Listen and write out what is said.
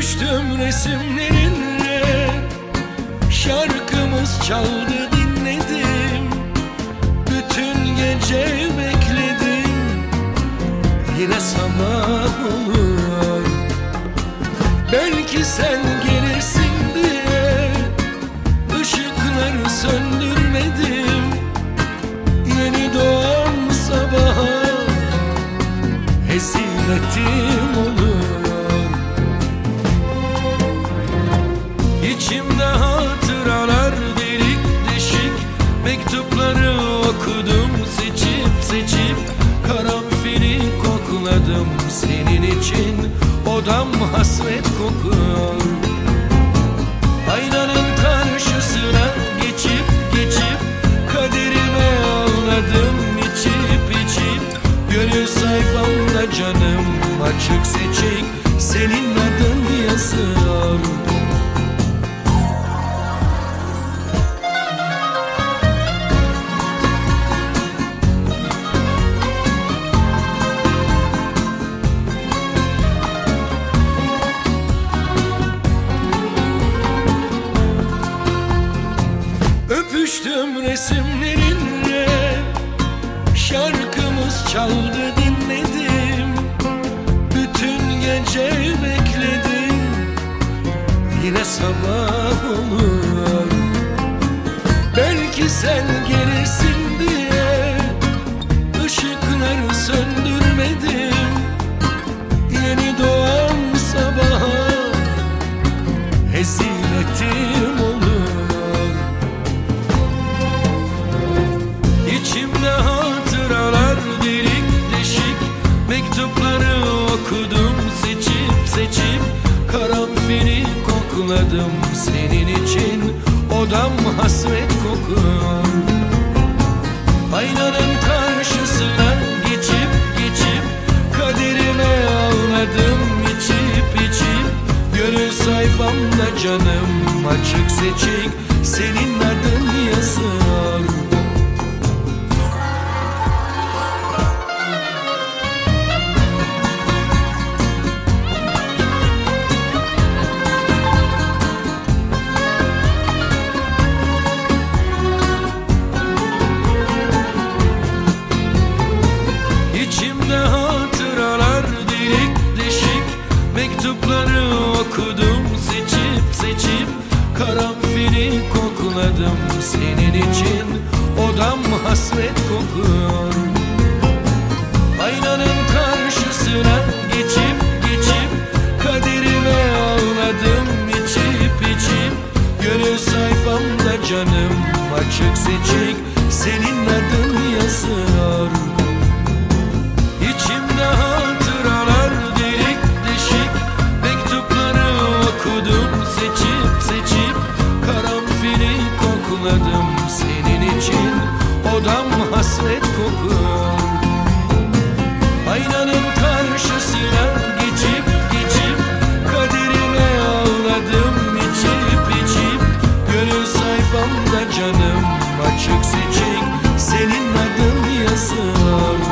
Öpüştüm resimlerinle. Şarkımız çaldı dinledim. Bütün gece bekledim. Yine sabah olur. Belki sen gelirsin diye Işıkları söndürmedim. Yeni doğan sabaha Hezimetim olur. İçimde kokladım senin için. Odam hasret kokuyor. Aynanın karşısına geçip geçip Kaderime ağladım. İçip içip Gönül sayfamda canım açık seçik. Senin adın yazıyor Öpüştüm resimlerinle Şarkımız çaldı dinledim. Bütün gece bekledim Yine sabah olur. Belki sen gelirsin seçip Karanfili kokladım senin için. Odam hasret kokuyor. Aynanın karşısına geçip geçip Kaderime ağladım içip içip. Gönül sayfamda canım açık seçik Senin adın yazıyor senin için Odam hasret kokuyor. Aynanın karşısına geçip geçip Kaderime ağladım içip içip. Gönül sayfamda canım açık seçik Senin adın yazıyor odam hasret kokuyor. Aynanın karşısına geçip geçip Kaderime ağladım içip içip. Gönül sayfamda canım açık seçik Senin adın yazıyor.